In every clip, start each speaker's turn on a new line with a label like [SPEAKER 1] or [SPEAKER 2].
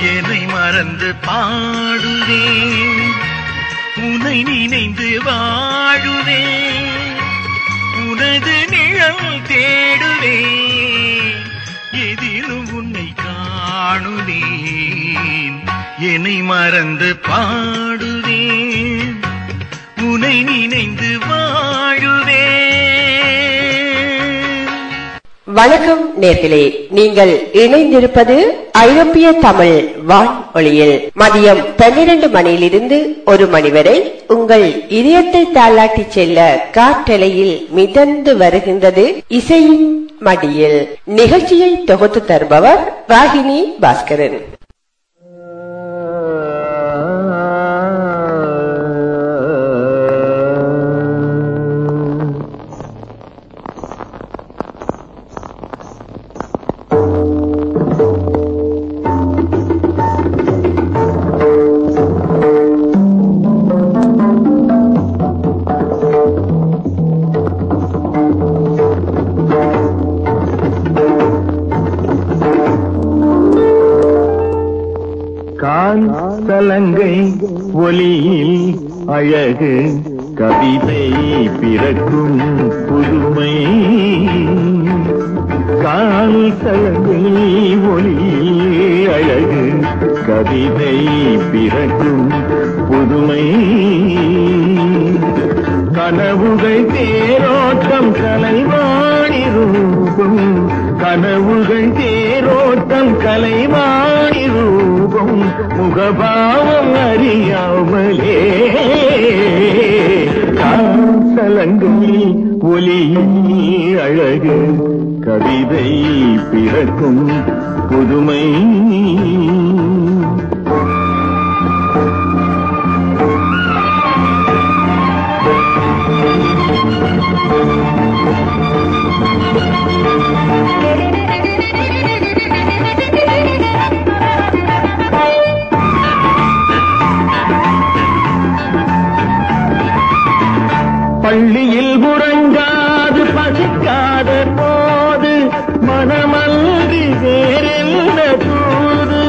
[SPEAKER 1] என்னை மறந்து பாடுவேன்? உனை நினைந்து வாழுவேன் உனது நிழல் தேடுவேன். எதிலும் உன்னை காணுவேன். என்னை மறந்து பாடுவேன். உனை நினைந்து வாழுவேன்
[SPEAKER 2] வணக்கம் நேர்களே. நீங்கள் இணைந்திருப்பது ஐரோப்பிய தமிழ் வானொலியில். மதியம் பன்னிரண்டு மணியிலிருந்து ஒரு மணி வரை உங்கள் இதயத்தை தாளாட்டி செல்ல காற்றலையில் மிதந்து வருகின்றது இசையின் மடியில். நிகழ்ச்சியை தொகுத்து தருபவர் ராகினி பாஸ்கரன்.
[SPEAKER 1] அழகு கவிதை பிறக்கும் புதுமை. கால் சலங்கை ஒலியில் அழகு கவிதை பிறக்கும் புதுமை. கனவுகள் தேரோட்டம் கலைவாணி ரூபம். கனவுகள் தேரோட்டம் கலைவாணி ரூபம். முகபாவம் அறியாமலே காசலங்கள் ஒலி அழகு கவிதை பிறக்கும் புதுமை. பள்ளியில் உறங்காது பசிக்காத போது மனமல்லி வேறெல்ல தூது?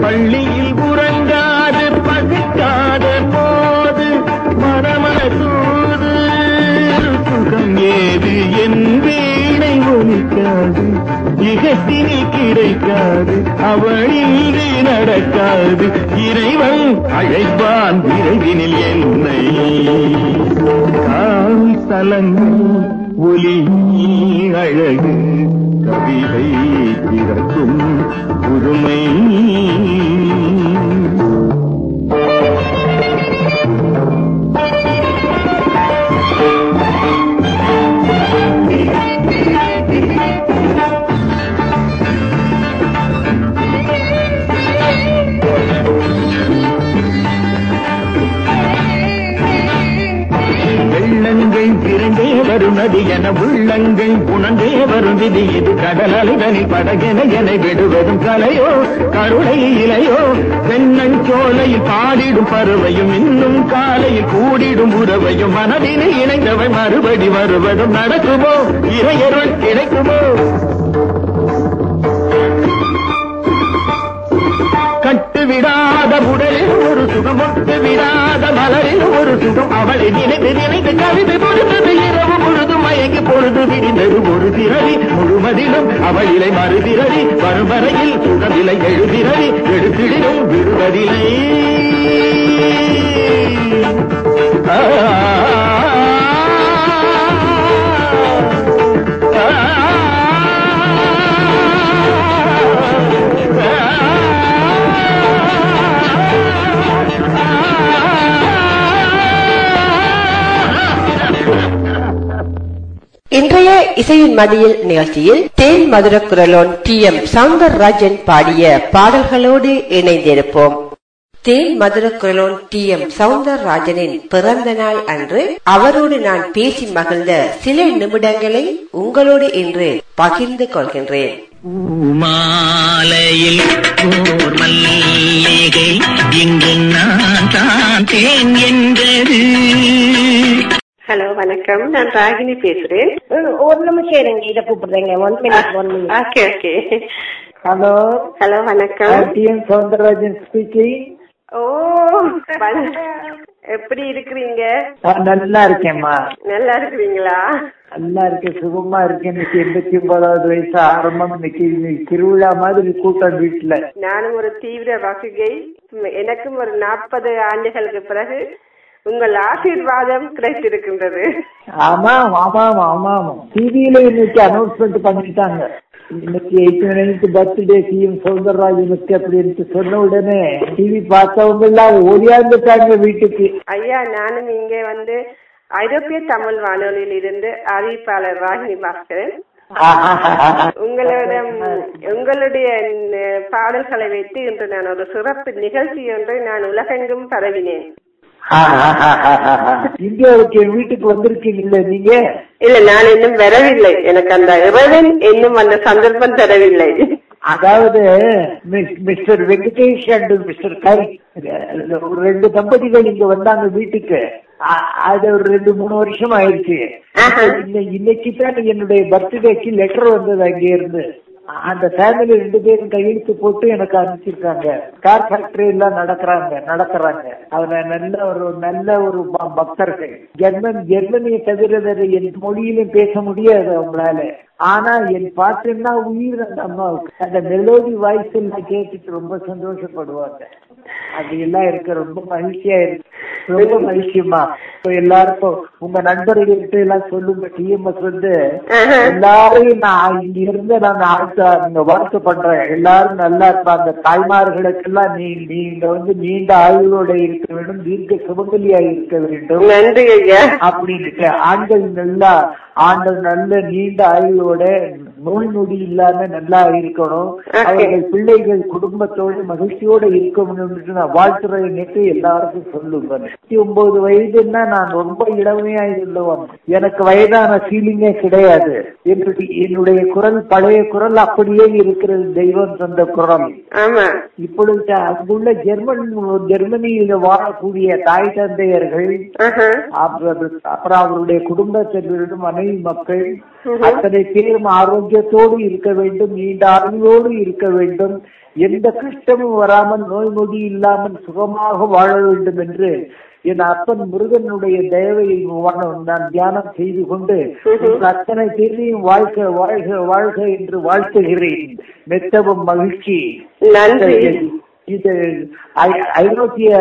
[SPEAKER 1] பள்ளியில் உறங்காது பசிக்காத போது மனமன தூது? சுகம் ஏது? என் வீணை ஒலிக்காது இகத்தினில் கிடைக்காது அவளின்றி நடக்காது. இறைவன் அழைப்பான் விரைவினில் என்னை. கால் தலங்கள் ஒலி அழகு கவிதை பிறக்கும் புதுமை. வரும் என உள்ளங்கள் உணர்ந்தே வரும் விதி. இது கடல் அலைதனில் படகென என விடுவதும் கலையோ கருணை இலையோ. வெண்ணஞ்சோலையில் பாடிடும் பருவையும் இன்னும் காலையில் கூடிடும் உறவையும் மனதினை இணைந்தவை மறுபடி வருவதும் நடக்குமோ? இறையருள் கிடைக்குமோ? விடாத உடலில் ஒரு சுகம் ஒட்டு விடாத மலரில் ஒரு சுகம். அவளை நினைத்து நினைத்து கவிதை பொறுத்தது இரவு முழுதும் மயங்கி பொழுது விடிந்தது ஒரு திரளி முழுமதிலும் அவளிலை மறுதிரளி வரும் வரையில் சுடவிலை எழுதிரவி எடுத்திடினும் விடுவதில்லை.
[SPEAKER 2] இன்றைய இசையின் மதியில் நிகழ்ச்சியில் தேன் மதுர குரலோன் டி எம் சவுந்தரராஜன் பாடிய பாடல்களோடு இணைந்திருப்போம். தேன் மதுர குரலோன் டி எம் சவுந்தரராஜனின் பிறந்த நாள் அன்று அவரோடு நான் பேசி மகிழ்ந்த சில நிமிடங்களை உங்களோடு இன்று பகிர்ந்து கொள்கின்றேன்.
[SPEAKER 1] மாலையில் ஓர் மல்லிகை இங்கு நான் தான் தேன் என்றது.
[SPEAKER 3] ஹலோ வணக்கம். நான் ராகினி பேசுறேன்.
[SPEAKER 4] ஒரு நிமிஷம் இருங்க இதை கூப்பிடுறேங்க. One minute one minute
[SPEAKER 3] okay okay
[SPEAKER 5] hello.
[SPEAKER 3] Hello வணக்கம்.
[SPEAKER 5] டி எம் சவுந்தரராஜன் ஸ்பீக்கிங்
[SPEAKER 3] ஓ எப்படி இருக்கிறீங்க?
[SPEAKER 5] நல்லா இருக்கேம்மா.
[SPEAKER 3] நல்லா இருக்கிறீங்களா?
[SPEAKER 5] நல்லா இருக்கேன் சுகமா இருக்கேன். இன்னைக்கு எண்பத்தி ஒன்பதாவது வயசு ஆரம்பம். இன்னைக்கு திருவிழா மாதிரி கூட்டம் வீட்டுல
[SPEAKER 3] நானும் ஒரு தீவிர வகுகை எனக்கும் ஒரு நாற்பது ஆண்டுகளுக்கு பிறகு உங்கள் ஆசீர்வாதம் கிடைத்திருக்கின்றது.
[SPEAKER 5] ஆமாம் ஆமாம் ஆமாம். டிவியில இன்னைக்கு அனௌன்ஸ்மெண்ட் பண்ணிட்டாங்க. இன்னைக்கு eighty ninth birthday C M சவுந்தரராஜனுக்கு அப்படின்னு சொன்ன உடனே டிவி பார்த்தவங்க எல்லாம் ஓடியாந்துட்டாங்க வீட்டுக்கு.
[SPEAKER 3] ஐயா நானும் இங்கே வந்து ஐரோப்பிய தமிழ் வானொலியில் இருந்து அறிவிப்பாளர் ராகினி பாஸ்கரன். உங்களிடம் உங்களுடைய பாடல்களை வைத்து இன்று நான் ஒரு சிறப்பு நிகழ்ச்சி ஒன்றை நான் உலகெங்கும் பரவினேன்.
[SPEAKER 5] இந்தியாவுக்கு என் வீட்டுக்கு வந்திருக்கீங்கல்ல நீங்க?
[SPEAKER 3] இல்ல நான் இன்னும் வரவில்லை. எனக்கு அந்த இறைவன் இன்னும் அந்த சந்தர்ப்பம் தரவில்லை.
[SPEAKER 5] அதாவது mis- mister Venkatesh and mister Kari ரெண்டு தம்பதிகள் இங்க வந்தாங்க வீட்டுக்கு. அது ஒரு ரெண்டு மூணு வருஷம் ஆயிடுச்சு. இன்னை- இன்னைக்கு தான் என்னுடைய பர்த்டேக்கு லெட்டர் வந்தது அங்கே இருந்து அந்த ஃபேமிலி ரெண்டு பேரும் கையெழுத்து போட்டு எனக்கு அனுப்பிச்சிருக்காங்க. கார் ஃபேக்டரி எல்லாம் நடக்கிறாங்க நடக்கிறாங்க. அவங்க நல்ல ஒரு நல்ல ஒரு ப- பக்தர்கள். ஜெர்மன் ஜெர்மனியை தவிர வேற என் மொழியிலும் பேச முடியாது அவங்களால. ஆனா என் பாட்டுன்னா உயிர் அந்த அம்மாவுக்கு. அந்த மெலோடி வாய்ஸ் எல்லாம் கேட்டுட்டு ரொம்ப சந்தோஷப்படுவாங்க. அது எல்லாம் இருக்கு. ரொம்ப மகிழ்ச்சியா இருக்கு. ரொம்ப மகிழ்ச்சியமா இப்ப எல்லாருக்கும் உங்க நண்பர்கள்ட்ட எல்லாம் சொல்லுங்க. டிஎம்எஸ் வந்து எல்லாரையும் நான் இங்க இருந்து நான் ஆழ்த்த நீங்க வாழ்த்து பண்றேன். எல்லாரும் நல்லா இருப்பாங்க. தாய்மார்களுக்கெல்லாம் நீ நீங்க வந்து நீண்ட ஆயுளோட இருக்க வேண்டும். தீர்க்க சுமங்கலியா இருக்க வேண்டும். அப்படின்ட்டு ஆண்கள் நல்லா ஆண்கள் நல்ல நீண்ட ஆயுளோட நோய் நொடி இல்லாம நல்லா இருக்கணும். அவர்கள் பிள்ளைகள் குடும்பத்தோட மகிழ்ச்சியோட இருக்கணும்னு நான் வாழ்த்துறேன் நேற்று எல்லாருக்கும் சொல்லுங்க நூத்தி ஒன்பது வயதுன்னா நான் ரொம்ப இளமையா இருந்தவன் எனக்கு வயதான ஃபீலிங்கே கிடையாது. என்னுடைய குரல் பழைய குரல் அப்படியே இருக்கிறது தெய்வம் தந்த குரல். இப்பொழுது அங்குள்ள ஜெர்மன் ஜெர்மனியில வாழக்கூடிய தாய் தந்தையர்கள். அப்புறம் அவருடைய குடும்பத்தினரிடம் மனைவி மக்கள் அத்தனை பேரும் ஆரோக்கியத்தோடு இருக்க வேண்டும் நீண்ட அறிவோடு இருக்க வேண்டும். எந்த கஷ்டமும் வராமல் நோய் நொடி இல்லாமல் சுகமாக வாழ வேண்டும் என்று என் அப்பன் முருகனுடைய தேவை நான் தியானம் செய்து கொண்டு அத்தனை பேரையும் வாழ்க வாழ்க வாழ்க என்று வாழ்த்துகிறேன். மெத்தவும் மகிழ்ச்சி.
[SPEAKER 3] நன்றி.
[SPEAKER 5] இது ஐரோப்பிய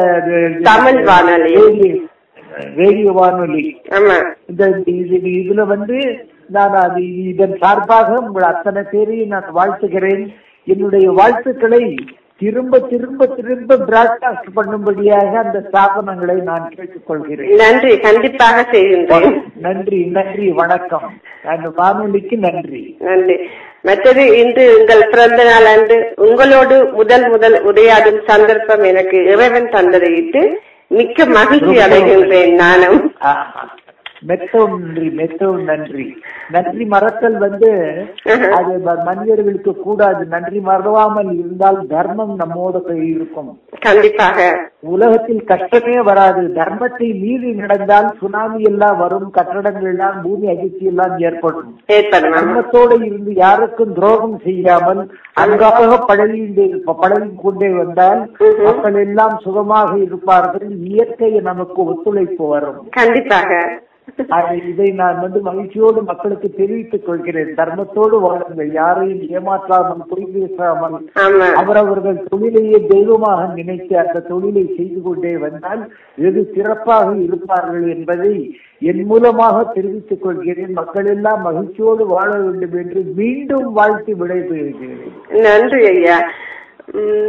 [SPEAKER 3] தமிழ் வானொலி.
[SPEAKER 5] ரேடியோ- வானொலி. இந்த இதுல வந்து நான் அது இதன் சார்பாக உங்கள் அத்தனை பேரையும் நான் வாழ்த்துகிறேன். என்னுடைய வாழ்த்துக்களை திரும்ப திரும்ப திரும்ப பிராட்காஸ்ட் பண்ணும்படியாக அந்த ஸ்தாபனங்களை நான் கேட்டுக்கொள்கிறேன்
[SPEAKER 3] நன்றி. கண்டிப்பாக செய்கின்றேன்.
[SPEAKER 5] நன்றி நன்றி வணக்கம். அந்த வானொலிக்கு நன்றி.
[SPEAKER 3] நன்றி. மற்றது இன்று உங்கள் பிறந்த நாள் அன்று உங்களோடு முதல் முதல் உரையாடும் சந்தர்ப்பம் எனக்கு இறைவன் தந்ததையிட்டு மிக்க மகிழ்ச்சி அடைகின்றேன் நானும்.
[SPEAKER 5] மெத்தவும் நன்றி மெத்தவும் நன்றி. நன்றி மறத்தல் வந்து அது மனிதர்களுக்கு கூடாது. நன்றி மறவாமல் இருந்தால் தர்மம் நம்மோட இருக்கும்
[SPEAKER 3] கண்டிப்பாக.
[SPEAKER 5] உலகத்தில் கஷ்டமே வராது. தர்மத்தை மீறி நடந்தால் சுனாமி எல்லாம் வரும் கட்டடங்கள் எல்லாம் பூமி அதிர்ச்சி எல்லாம் ஏற்படும். தர்மத்தோடு இருந்து யாருக்கும் துரோகம் செய்யாமல் அன்றாக பழகி பழகி கொண்டே வந்தால் மக்கள் எல்லாம் சுகமாக இருப்பார்கள். இயற்கை நமக்கு ஒத்துழைப்பு வரும்.
[SPEAKER 3] கண்டிப்பாக.
[SPEAKER 5] இதை நான் வந்து மகிழ்ச்சியோடு மக்களுக்கு தெரிவித்துக் கொள்கிறேன். தர்மத்தோடு வாழுங்கள். யாரையும் ஏமாற்றாமல் பொய் பேசாமல் அவரவர்கள் தொழிலையே தெய்வமாக நினைத்து அந்த தொழிலை செய்து கொண்டே வந்தால் வெகு சிறப்பாக இருப்பார்கள் என்பதை என் மூலமாக தெரிவித்துக் கொள்கிறேன். மக்கள் எல்லாம் மகிழ்ச்சியோடு வாழ வேண்டும் என்று மீண்டும் வாழ்த்து விடைபெறுகிறேன்.
[SPEAKER 3] நன்றி ஐயா.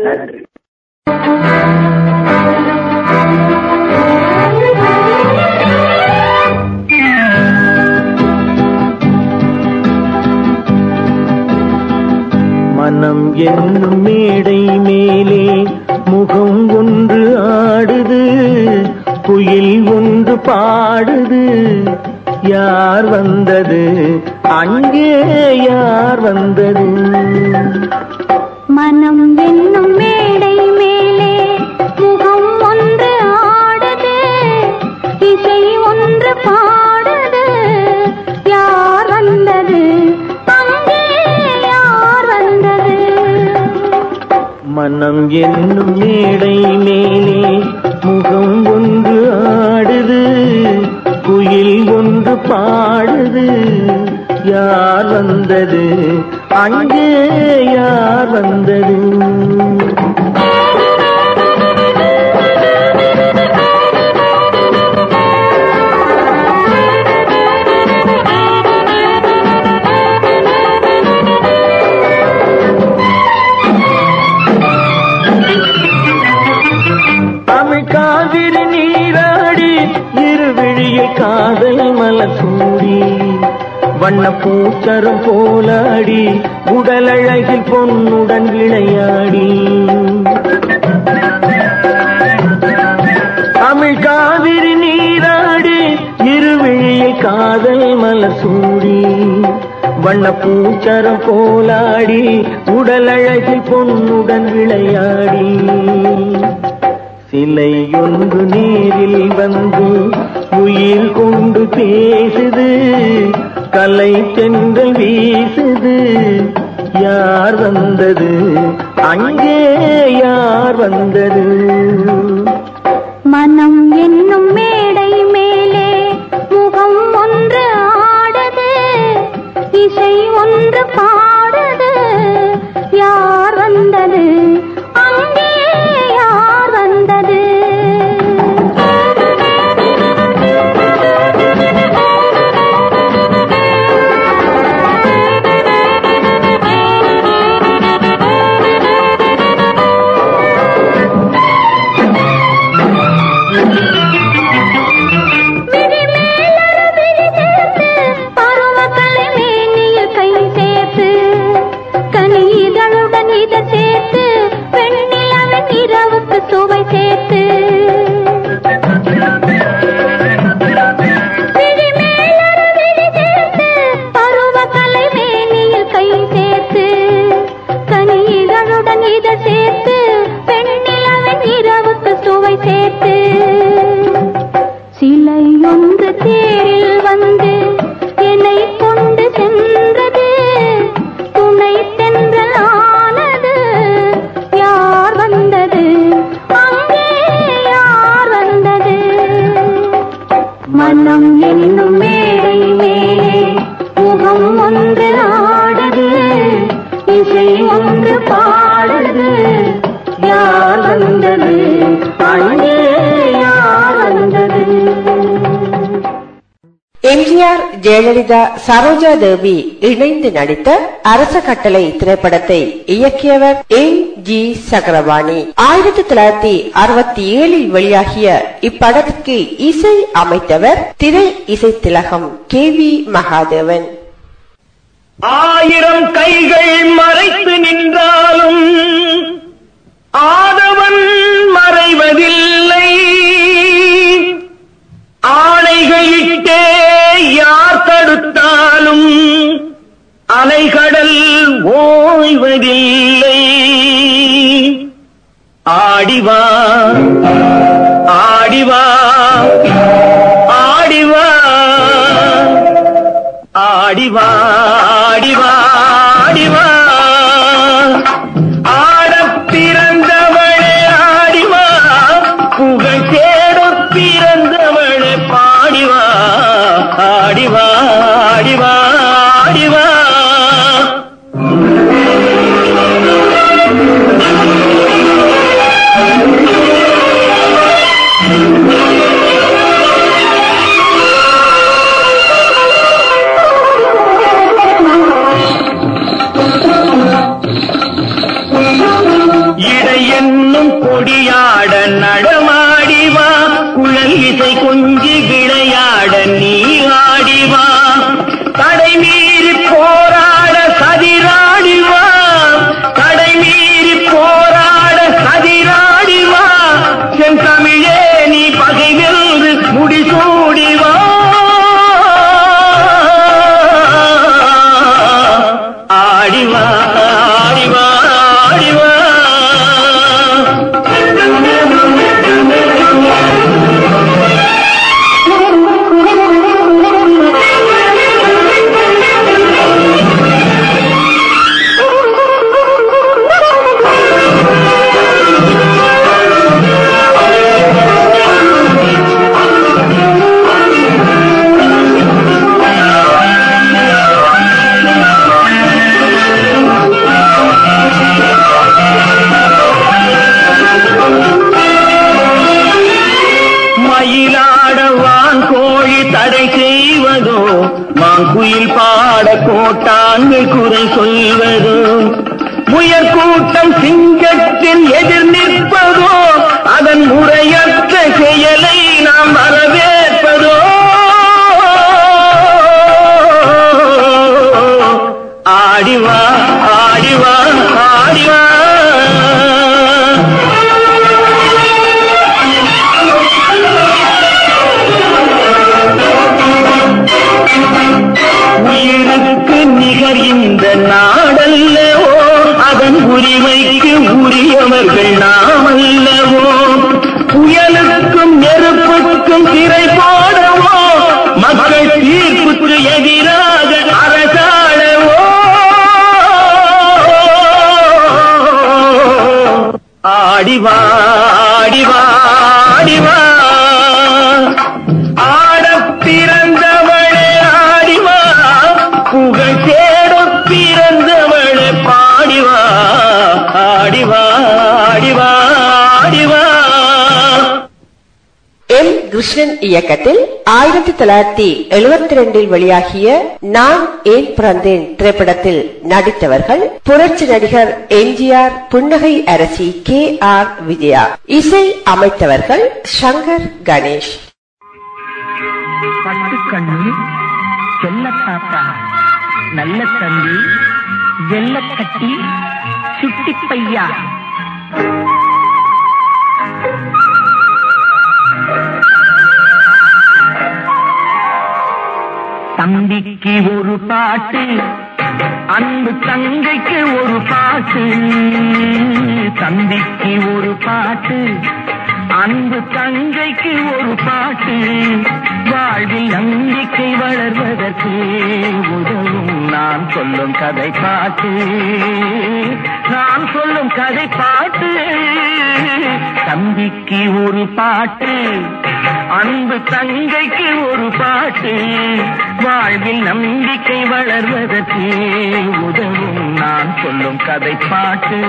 [SPEAKER 5] நன்றி.
[SPEAKER 6] மனம் என்னும் மேடை மேலே முகம் ஒன்று ஆடுது குயில் ஒன்று பாடுது. யார் வந்தது? அங்கே யார் வந்தது?
[SPEAKER 7] மனம் என்னும் மேடை மேலே முகம் ஒன்று ஆடுது இசை ஒன்று
[SPEAKER 6] பாடு என்னும் மேடை மேலே முகம் ஒன்று ஆடுது குயில் ஒன்று பாடுது. யார் வந்தது? அங்கே வண்ண பூச்சரம் போலாடி உடலழகில் பொன்னுடன் விளையாடி. தமிழ் காவிரி நீராடி இருவிழியில் காதல் மலசூடி. வண்ண பூச்சரம் போலாடி உடலழகில் பொன்னுடன் விளையாடி. சிலை ஒன்று நேரில் வந்து உயிர் கொண்டு பேசுது. கலை தென்றல் வீசுது. யார் வந்தது? அங்கே யார் வந்தது?
[SPEAKER 2] சரோஜா தேவி இணைந்து நடித்த அரச கட்டளை திரைப்படத்தை இயக்கியவர் எம் ஜி சக்கரவாணி ஆயிரத்தி தொள்ளாயிரத்தி அறுபத்தி ஏழில் வெளியாகிய இப்படத்திற்கு இசை அமைத்தவர் திரை இசை திலகம் கே வி மகாதேவன்.
[SPEAKER 6] ஆயிரம் கைகள் மறைத்து நின்றாலும் ஓய்வதில்லை. ஆடிவா ஆடிவா ஆடிவா ஆடிவா.
[SPEAKER 2] கிருஷ்ணன் இயக்கத்தில் ஆயிரத்தி தொள்ளாயிரத்தி எழுபத்தி ரெண்டில் வெளியாகிய நான் ஏன் பிறந்தேன் திரைப்படத்தில் நடித்தவர்கள் புரட்சி நடிகர் எம்ஜிஆர் புன்னகை அரசி கே ஆர் விஜயா இசை அமைத்தவர்கள் சங்கர் கணேஷ்.
[SPEAKER 6] பட்டுக்கண்ணு செல்ல தாத்தா நல்ல தம்பி வெள்ளக்கட்டி சுட்டி பையா தம்பிக்கு ஒரு பாட்டு அன்பு தங்கைக்கு ஒரு பாட்டு தம்பிக்கு ஒரு பாட்டு. அன்பு தங்கைக்கு ஒரு பாட்டு வாழ்வில் நம்பிக்கை வளர்வதற்கு உதவும் நான் சொல்லும் கதை பாட்டு. நான் சொல்லும் கதை பாட்டு தம்பிக்கு ஒரு பாட்டு அன்பு தங்கைக்கு ஒரு பாட்டு வாழ்வில் நம்பிக்கை வளர்வதற்கு உதவும் நான் சொல்லும் கதை பாட்டு.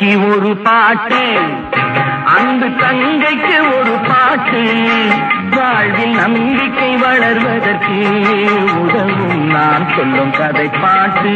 [SPEAKER 6] தம்பிக்கு ஒரு பாட்டு. அன்பு தங்கைக்கு ஒரு பாட்டு. வாழ்வில் நம்பிக்கை வளர்வதற்கு உதவும் நான் சொல்லும் கதை பாட்டு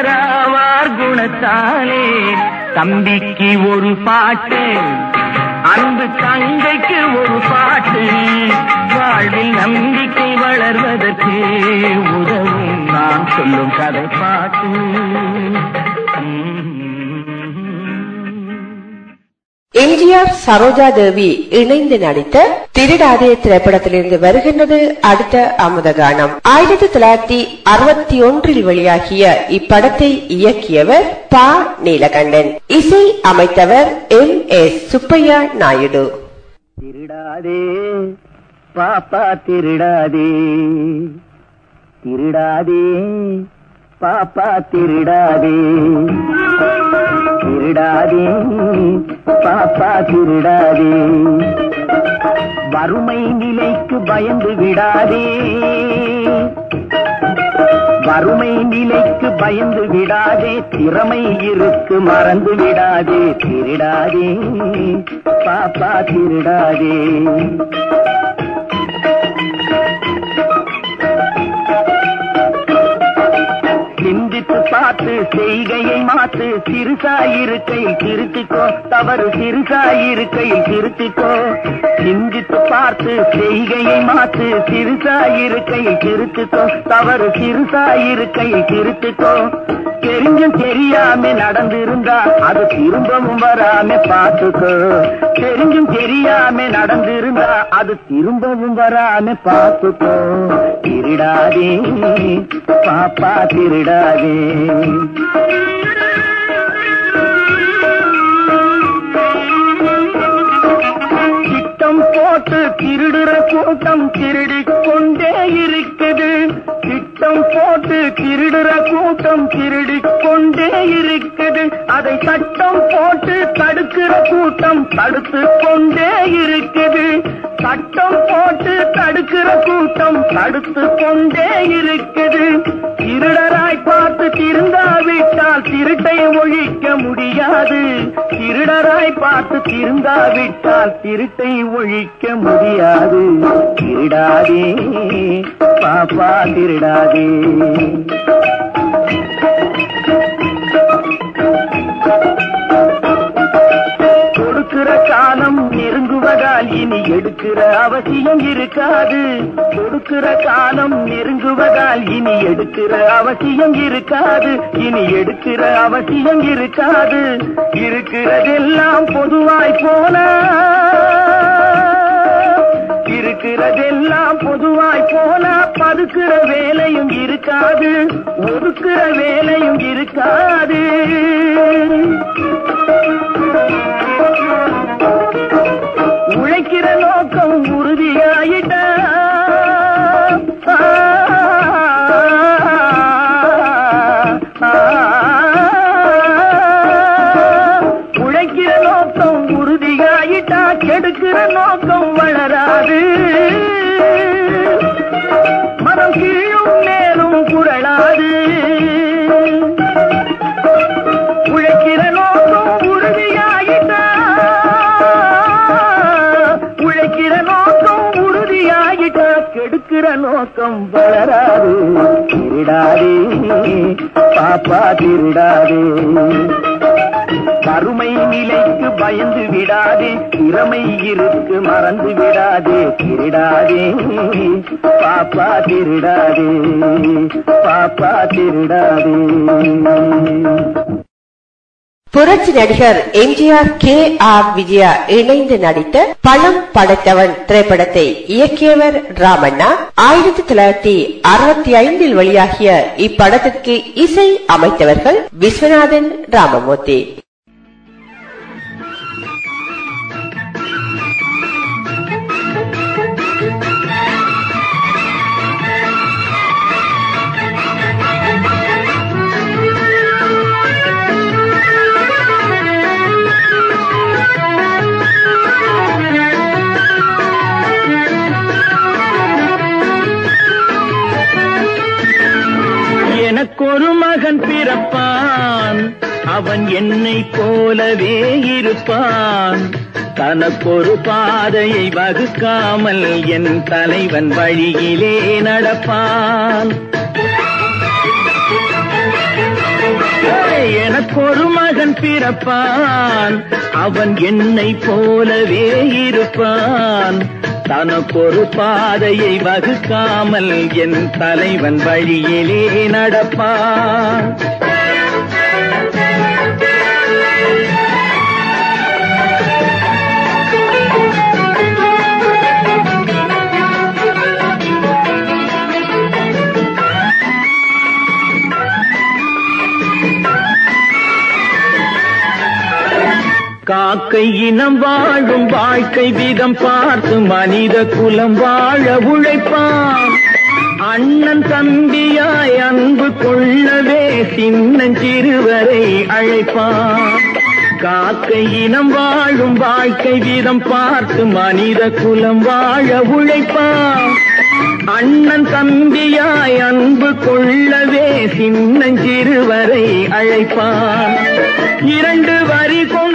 [SPEAKER 6] உயர்ந்தவராவார் குணத்தாலே தம்பிக்கு ஒரு பாட்டு அன்பு தங்கைக்கு ஒரு பாட்டு. வாழ்வில் நம்பிக்கை வளர்வதற்கு உதவும் நான் சொல்லும் கதை பாட்டு.
[SPEAKER 2] எம்ஜிஆர் சரோஜா தேவி இணைந்து நடித்த திருடாதே திரைப்படத்திலிருந்து வருகின்றது அடுத்த அமுத கானம். ஆயிரத்தி தொள்ளாயிரத்தி அறுபத்தி ஒன்றில் வெளியாகிய இப்படத்தை இயக்கியவர் பா. நீலகண்டன். இசை அமைத்தவர் எம். எஸ் சுப்பையா நாயுடு.
[SPEAKER 6] திருடாதே பாப்பா திருடாதே. திருடாதே பாப்பா திருடாதே. திருடாதே. பாப்பா திருடாதே. வறுமை நிலைக்கு பயந்து விடாதே. வறுமை நிலைக்கு பயந்து விடாதே. திறமை இருக்கு மறந்து விடாதே. திருடாதே. பாப்பா திருடாதே. பார்த்து செய்கையை மாத்து. சிறுசாயிருக்கையில் திருத்திக்கோ. தவறு சிறுசாயிருக்கையில் திருத்திக்கோ. சிந்தித்து பார்த்து செய்கையை மாத்து. சிறுசாயிருக்கையில் திருத்திக்கோ. தவறு சிறுசாயிருக்கையில் திருத்திக்கோ. தெரிஞ்சும் தெரியாம நடந்திருந்தா அது திரும்பவும் வராம பாத்துக்கோ தெரிஞ்சும் தெரியாம நடந்திருந்தா அது திரும்பவும் வராம பாத்துக்கோ திருடாதே பாப்பா திருடாதே. திட்டம் போட்டு திருடுற கூட்டம் திருடி கொண்டே இருக்குது. கூட்டம் போட்டு திருடுற கூட்டம் திருடி கொண்டே இருக்குது. அதை சட்டம் போட்டு தடுக்கிற கூட்டம் தடுத்து கொண்டே இருக்குது. சட்டம் போட்டு தடுக்கிற கூட்டம் தடுத்து கொண்டே இருக்குது. திருடராய் பார்த்து திருந்தாவிட்டால் திருட்டை ஒழிக்க முடியாது. திருடராய் பார்த்து திருந்தாவிட்டால் திருட்டை ஒழிக்க முடியாது. திருடாதே பாப்பா திருடாதே. கொடுக்கிற காலம் நெருங்குவதால் இனி எடுக்கிற அவசியம் இருக்காது. கொடுக்கிற காலம் நெருங்குவதால் இனி எடுக்கிற அவசியம் இருக்காது. இனி எடுக்கிற அவசியம் இருக்காது. இருக்கிறதெல்லாம் பொதுவாய் போன இருக்கிறதெல்லாம் பொதுவாய் போனா பதுக்கிற வேலையும் இருக்காது ஒதுக்கிற வேலையும் இருக்காது. பக்கம் வளராது. திருடாதே பாப்பா திருடாதே. கருமை நிலைக்கு பயந்து விடாதே திறமை இருக்கு மறந்து விடாதே. திருடாதே பாப்பா திருடாதே பாப்பா திருடாதே.
[SPEAKER 2] புரட்சி நடிகர் எம்ஜிஆர் கே ஆர் விஜயா இணைந்து நடித்த பழம் படைத்தவன் திரைப்படத்தை இயக்கியவர் ராமண்ணா. ஆயிரத்தி தொள்ளாயிரத்தி அறுபத்தி ஐந்தில் வெளியாகிய இப்படத்திற்கு இசை அமைத்தவர்கள் விஸ்வநாதன் ராமமூர்த்தி.
[SPEAKER 6] இருப்பான் அவன் என்னை போலவே இருப்பான். தனக்கொரு பாதையை வகுக்காமல் என் தலைவன் வழியிலே நடப்பான். எனக்கொரு மகன் பிறப்பான். அவன் என்னை போலவே இருப்பான். தனக்கொரு பாதையை வகுக்காமல் என் தலைவன் வழியிலே நடப்பான். காக்கை இனம் வாழும் வாழ்க்கை விதம் பார்த்து மனித குலம் வாழ உழைப்பான். அண்ணன் தம்பியாய் அன்பு கொள்ளவே சின்னஞ்சிறுவரை அழைப்பான். காக்கை இனம் வாழும் வாழ்க்கை விதம் பார்த்து மனித குலம் வாழ உழைப்பான். அண்ணன் தம்பியாய் அன்பு கொள்ளவே சின்னஞ்சிறுவரை அழைப்பான். இரண்டு வரி கொண்டு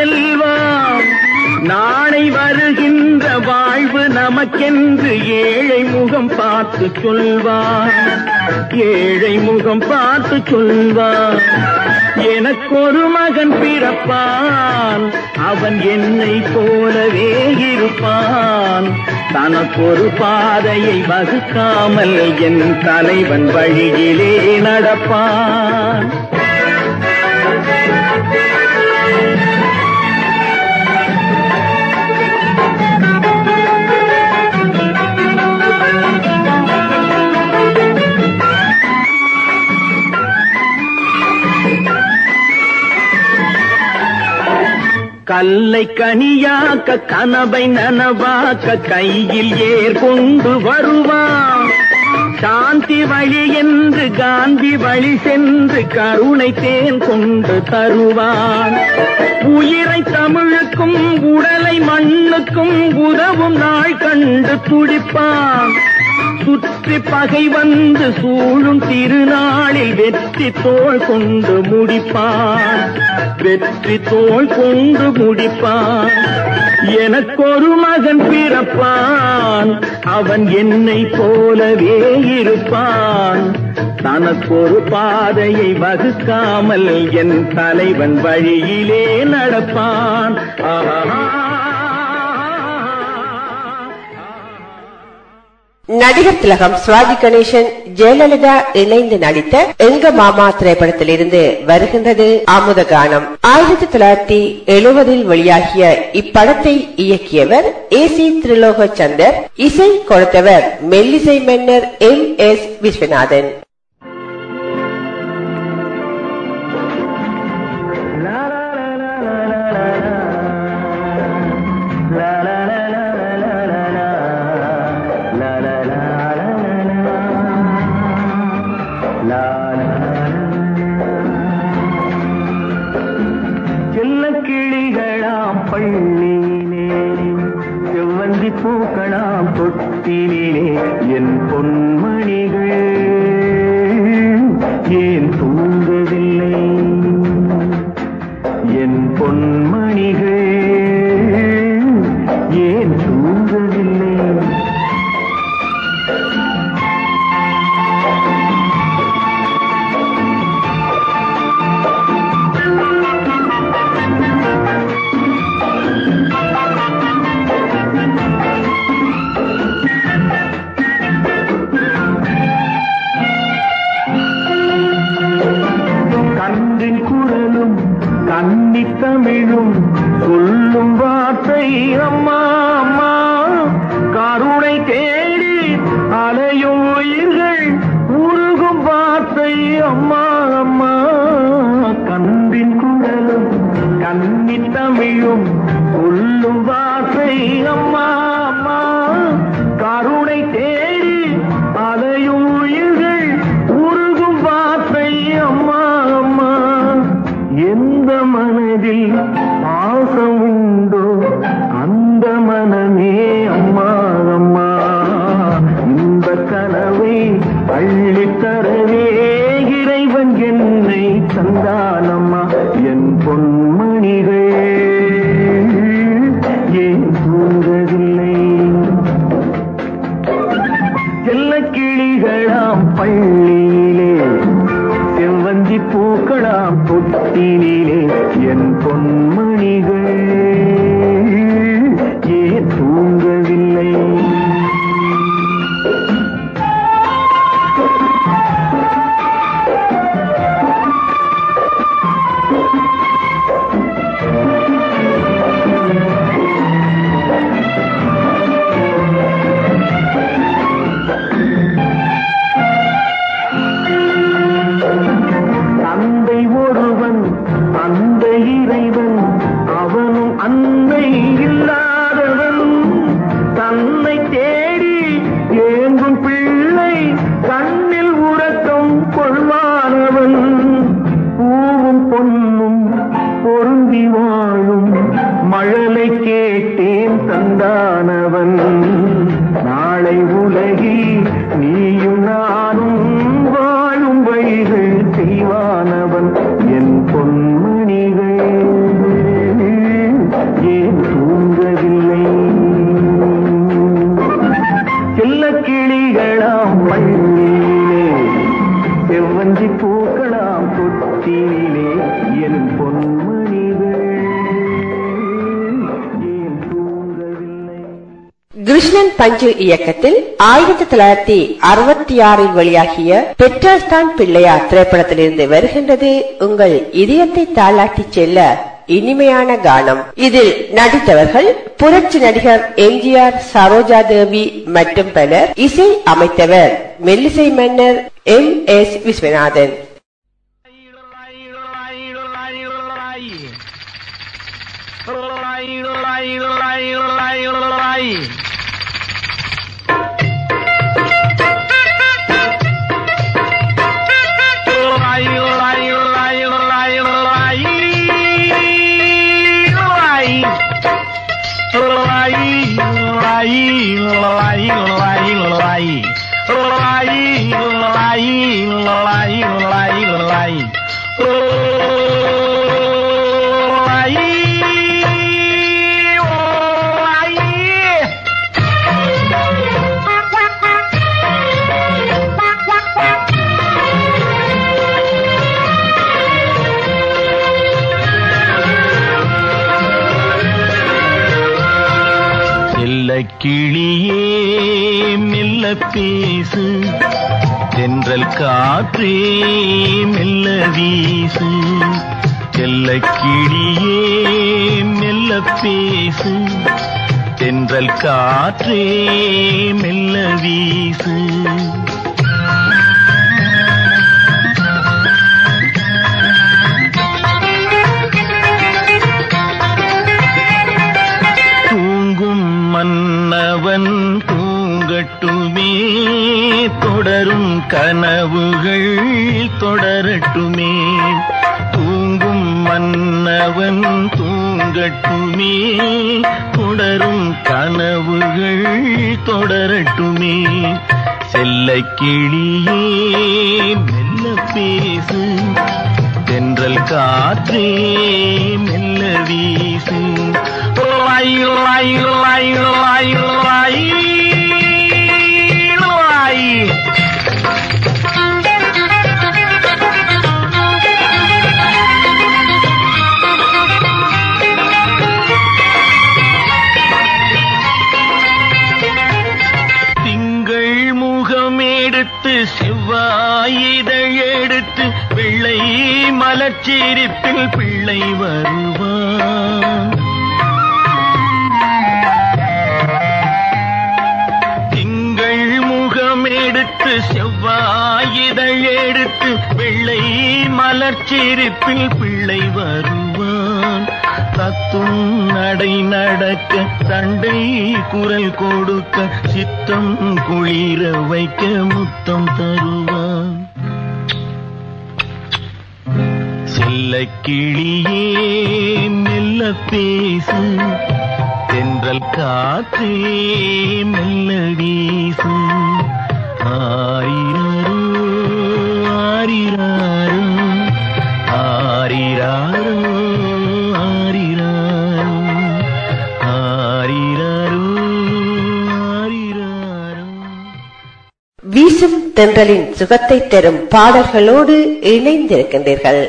[SPEAKER 6] செல்வாம் நாளை வருகின்ற வாழ்வு நமக்கென்று ஏழை முகம் பார்த்து சொல்வான் ஏழை முகம் பார்த்து சொல்வான் எனக்கொரு மகன் பிறப்பான். அவன் என்னை போலவே இருப்பான். தனக்கொரு பாதையை வகுக்காமல் என் தலைவன் வழியிலே நடப்பான். கல்லை கனியாக்க கனவை நனவாக்க கையில் ஏர் கொண்டு வருவான் சாந்தி வழி என்று காந்தி வழி சென்று கருணை தேன் கொண்டு தருவான். உயிரை தமிழுக்கும் உடலை மண்ணுக்கும் உதவும் நாள் கண்டு துடிப்பான். சுற்றி பகை வந்து சூழும் திருநாளில் வெற்றி தோல் கொண்டு முடிப்பான். வெற்றி தோல் கொண்டு முடிப்பான். எனக்கொரு மகன் பிறப்பான். அவன் என்னை போலவே இருப்பான். தனக்கொரு பாதையை வகுக்காமல் என் தலைவன் வழியிலே நடப்பான். ஆஹா.
[SPEAKER 1] நடிகர் திலகம் சுவாதி கணேசன் ஜெயலலிதா இணைந்து நடித்த எங்க மாமா திரைப்படத்திலிருந்து வருகின்றது அமுத கானம். ஆயிரத்தி தொள்ளாயிரத்தி எழுபதில் வெளியாகிய இப்படத்தை இயக்கியவர் ஏ சி திரிலோக சந்தர் இசை கொடுத்தவர் மெல்லிசை மன்னர் எம் எஸ் விஸ்வநாதன். செவ்வஞ்சி பூக்கலாம் தொட்டிலே என் பொன்மணிகள்.
[SPEAKER 2] கிருஷ்ணன் பஞ்சு இயக்கத்தில் ஆயிரத்தி தொள்ளாயிரத்தி அறுபத்தி ஆறில் வெளியாகிய பெற்றாஸ்தான் பிள்ளையார் திரைப்படத்திலிருந்து வருகின்றது உங்கள் இதயத்தை தாளாட்டி செல்ல இனிமையான கானம். இதில் நடித்தவர்கள் புரட்சி நடிகர் எம்ஜிஆர் சரோஜா தேவி மற்றும் பலர் இசை அமைத்தவர். மெல்லிசை மன்னர் M. S. Viswanathan.
[SPEAKER 1] la la la la la கிளியே மெல்ல பேசு. தென்றல் காற்றே மெல்ல வீசு. செல்ல கிளியே மெல்ல பேசு. தென்றல் காற்றே மெல்ல வீசு. அவன் தூங்கட்டுமே தொடரும் கனவுகள் தொடரட்டுமே. தூங்கும் மன்னவன் தூங்கட்டுமே தொடரும் கனவுகள் தொடரட்டுமே. செல்ல கிளியே மெல்ல பேசு தென்றல் காற்றே மெல்ல வீசும் எடுத்து செவ்வாய் எடுத்து வெள்ளை மலர்ச்சிரிப்பில் பிள்ளை வருவான். முகம் எடுத்து செவ்வாய் எடுத்து வெள்ளை மலர்ச்சிரிப்பில் பிள்ளை வருவான். தத்தும் நடை நடக்க சண்டை குரல் கொடுக்க சித்தம் குளிர வைக்க முத்தம் தருவான். செல்ல கிளியே மெல்ல பேசு. தென்றல் காற்றே மெல்ல வீசு.
[SPEAKER 2] வீசும் தென்றலின் சுகத்தை தரும் பாடல்களோடு இணைந்திருக்கின்றீர்கள்.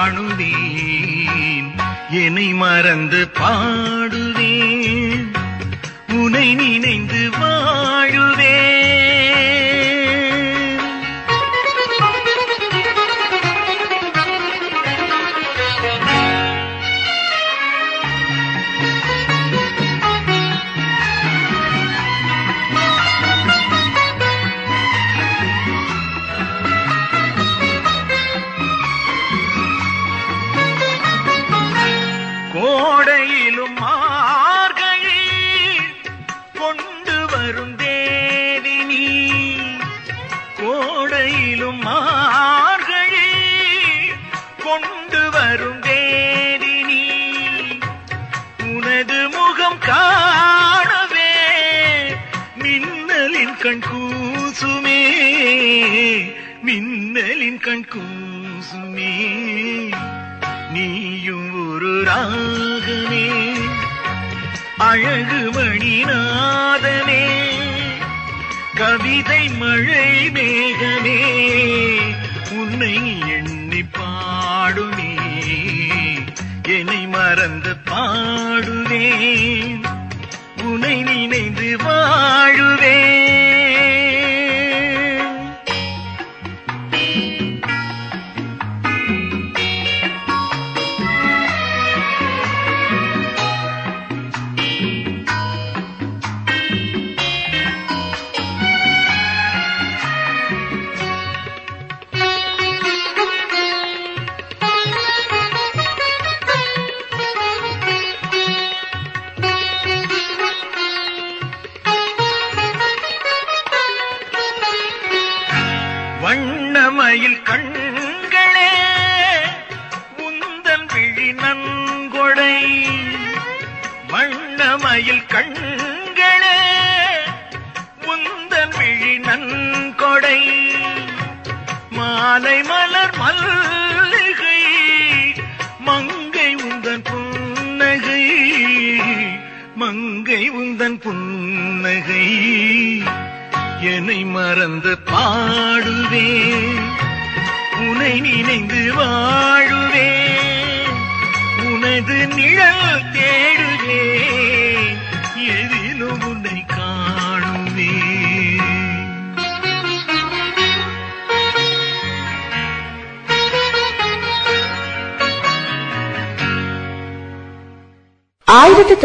[SPEAKER 1] வாழுவேன் என்னை மறந்து பாடுவேன் உனை நினைந்து வாழுவேன்.
[SPEAKER 2] மேக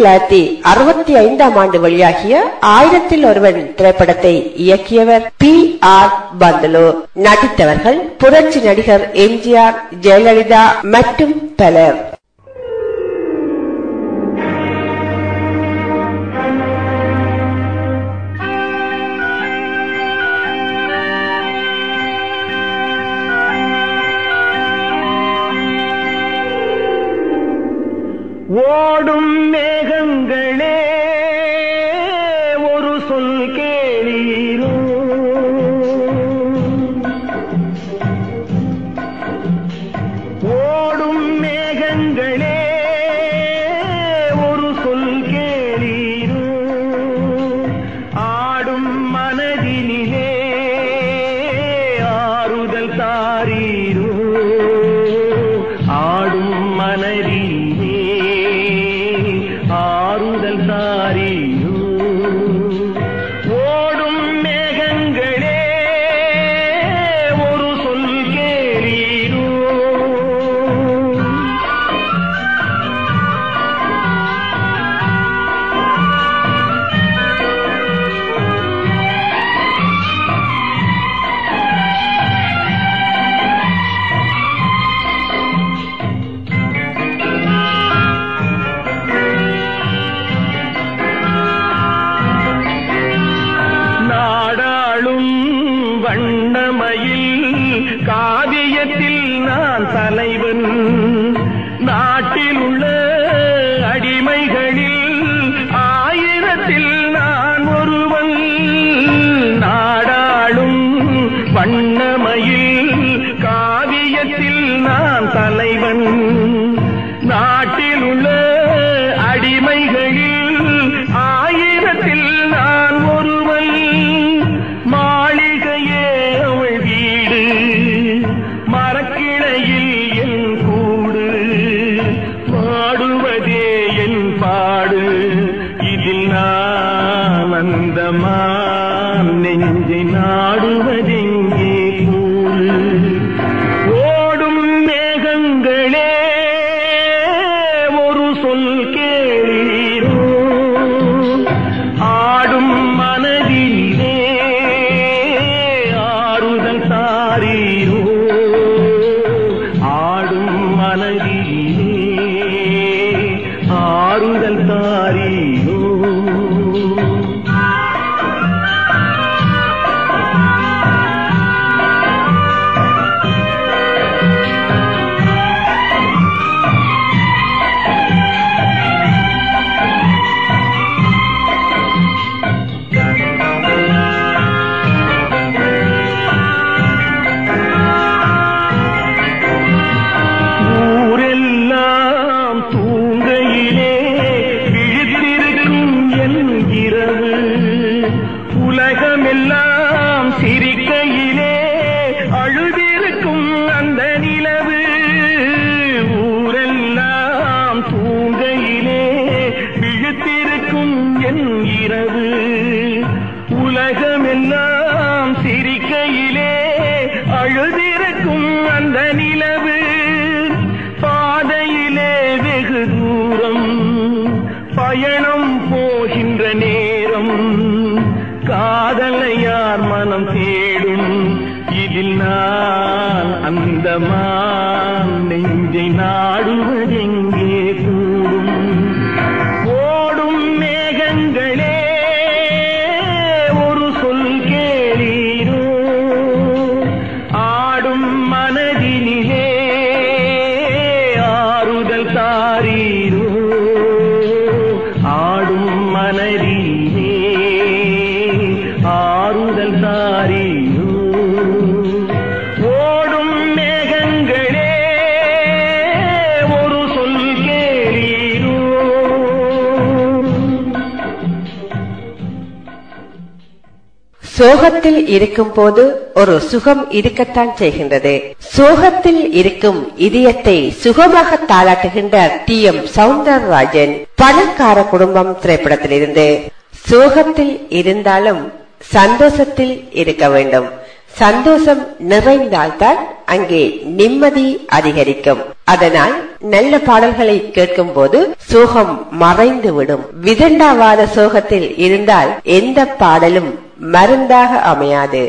[SPEAKER 2] தொள்ளாயிரத்தி அறுபத்தி ஐந்தாம் ஆண்டு வெளியாகிய ஆயிரத்தில் ஒருவன் திரைப்படத்தை இயக்கியவர் பி ஆர் பந்தலு. நடித்தவர்கள் புரட்சி நடிகர் எம்ஜிஆர் ஜெயலலிதா மற்றும் பலர்.
[SPEAKER 6] ஓடும் மேகங்கள்
[SPEAKER 1] கிளையே ம
[SPEAKER 2] சோகத்தில் இருக்கும் போது ஒரு சுகம் இருக்கத்தான் செய்கின்றது. சோகத்தில் இருக்கும் இதயத்தை சுகமாக தாளாட்டுகின்ற டி. எம். சவுந்தரராஜன் பணக்கார குடும்பம் திரைப்படத்தில் இருந்து சோகத்தில் இருந்தாலும் சந்தோஷத்தில் இருக்க வேண்டும். சந்தோஷம் நிறைந்தால்தான் அங்கே நிம்மதி அதிகரிக்கும். அதனால் நல்ல பாடல்களை கேட்கும் போது சோகம் மறைந்து விடும் விதண்டாவாத சோகத்தில் இருந்தால் எந்த பாடலும் மருந்தாக அமையாது.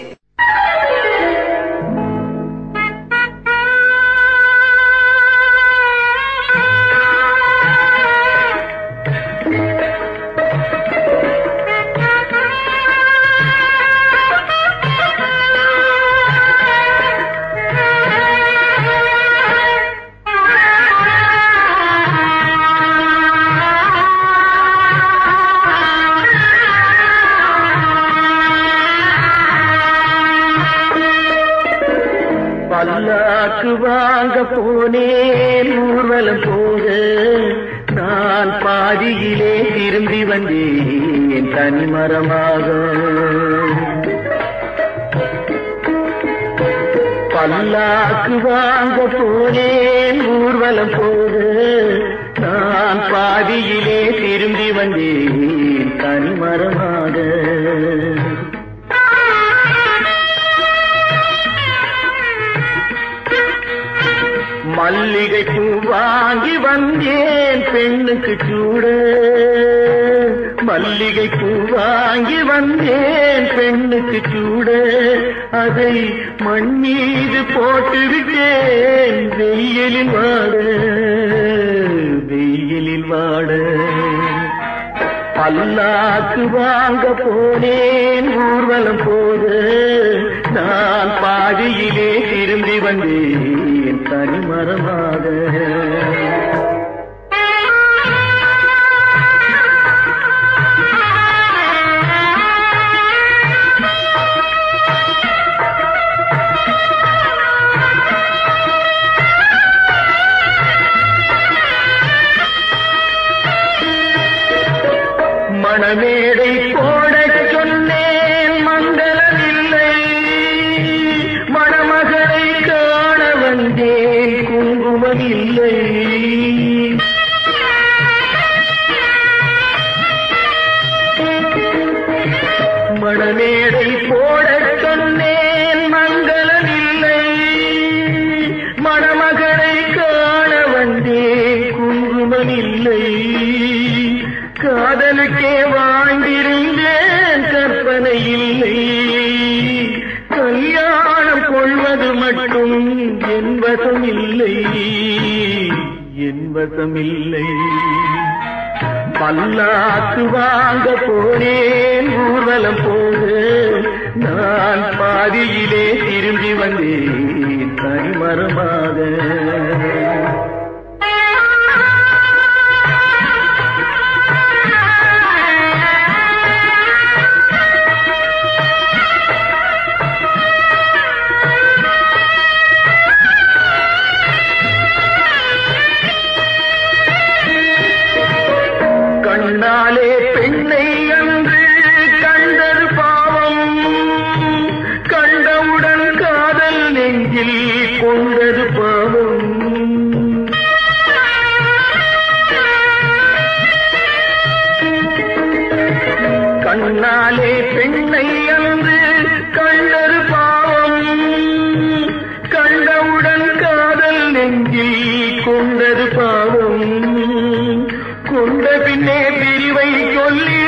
[SPEAKER 1] பின்னே
[SPEAKER 6] பிரிவை சொல்லி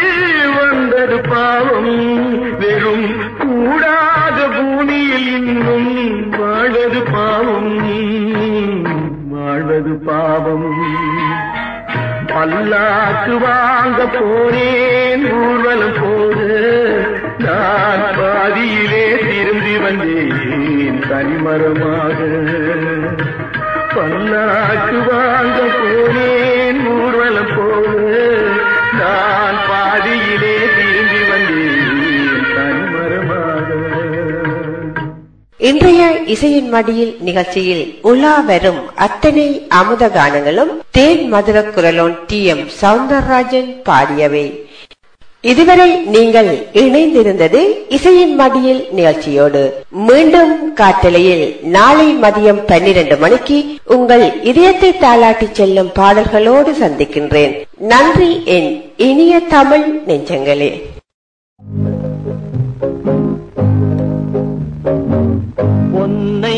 [SPEAKER 6] வந்தது பாவம். வெறும் கூடாத பூமியில் இன்னும் வாழ்வது பாவம். வாழ்வது பாவம். பல்லாக்கு வாங்க போனேன் ஊர்வலம் போது. நான் பாதியிலே திரும்பி வந்தேன் தனிமரமாக. பல்லாக்கு வாங்க போனேன்
[SPEAKER 2] இன்றைய இசையின் மடியில் நிகழ்ச்சியில் உலா வரும் அத்தனை அமுத கானங்களும் தேன் மதுர குரலோன் டி எம் சவுந்தரராஜன் பாடியவை. இதுவரை நீங்கள் இணைந்திருந்தது இசையின் மடியில் நிகழ்ச்சியோடு. மீண்டும் காட்டலையில் நாளை மதியம் பன்னிரண்டு மணிக்கு உங்கள் இதயத்தை தாளாட்டி செல்லும் பாடல்களோடு சந்திக்கின்றேன். நன்றி என் இனிய தமிழ் நெஞ்சங்களே.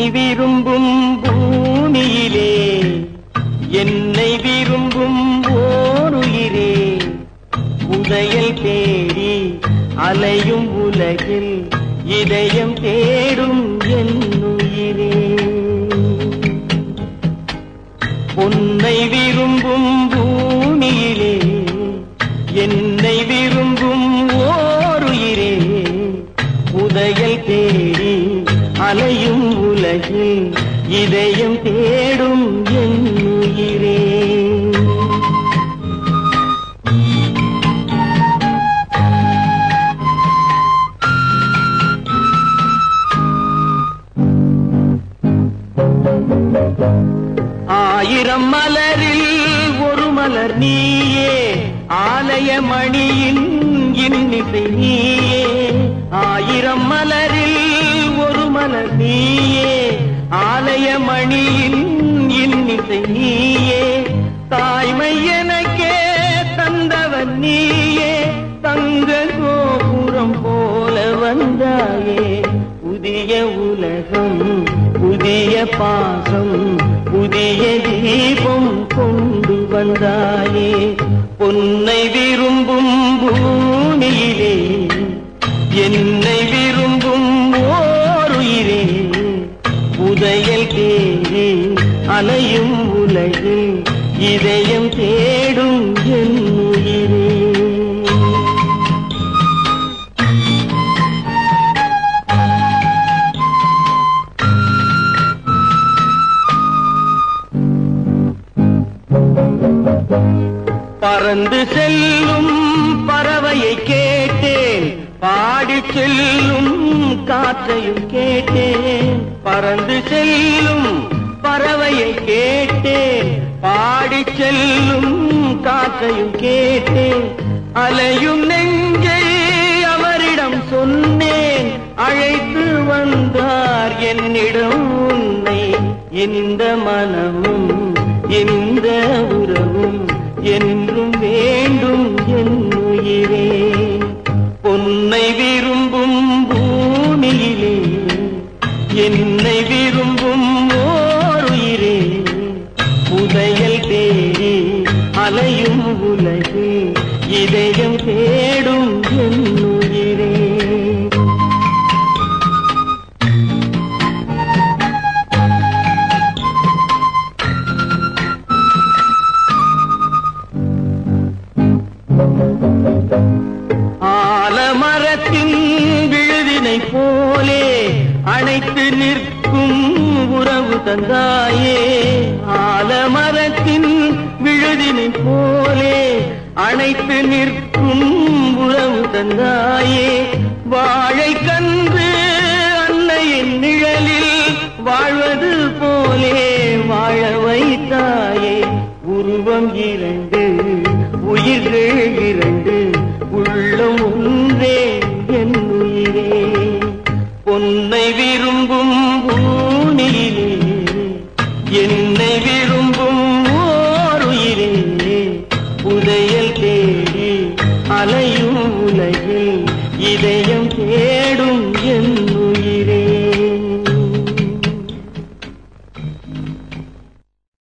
[SPEAKER 6] விரும்பும் பூமியிலே என்னை விரும்பும் ஓருயிரே. உதயல் தேடி அலையும் உலகில் இதயம் தேடும் என்னுயிரே உன்னை விரும்பும் பூமியிலே என் உலகில் இதயம் தேடும் என் உயிரே. ஆயிரம் மலரில் ஒரு மலர் நீயே ஆலய மணியின் இன்னிசை நீயே. ஆயிரம் மலரில் ஒரு மலர் நீயே ஆலய மணியின் இன்னிசை நீயே தாய்மை எனக்கே தந்தவன் நீயே தங்க கோபுரம் போல வந்தாயே. புதிய உலகம் புதிய பாசம் புதிய தீபம் கொண்டு வந்தாயே. பொன்னை விரும்பும் பூமியிலே என்னை அலையும் உலகில் இதயம் தேடும் என்னுயிரே பறந்து செல்லும் பறவையை கேட்டேன் பாடி செல்லும் காற்றையும் கேட்டேன். பறந்து செல்லும் கேட்டேன் பாடி செல்லும் காற்றையும் கேட்டேன் அலையும் நெஞ்சை அவரிடம் சொன்னேன் அழைத்து வந்தார் என்னிடம் உன்னை. இந்த மனமும் இந்த உறவும் என்றும் வேண்டும் என் உயிரே. பொன்னை விரும்பும் இதயம் தே